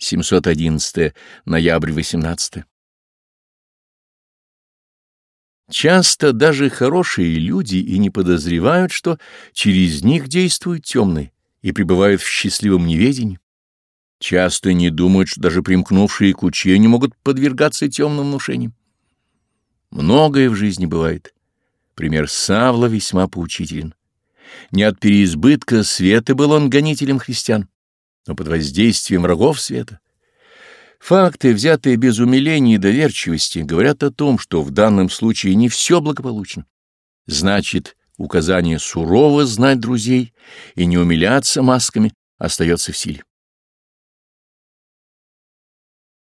711 ноябрь 18 Часто даже хорошие люди и не подозревают, что через них действуют темные и пребывают в счастливом неведении. Часто не думают, что даже примкнувшие к учению могут подвергаться темным внушениям. Многое в жизни бывает. Пример Савла весьма поучителен. Не от переизбытка света был он гонителем христиан, но под воздействием врагов света. Факты, взятые без умиления и доверчивости, говорят о том, что в данном случае не все благополучно. Значит, указание сурово знать друзей и не умиляться масками остается в силе.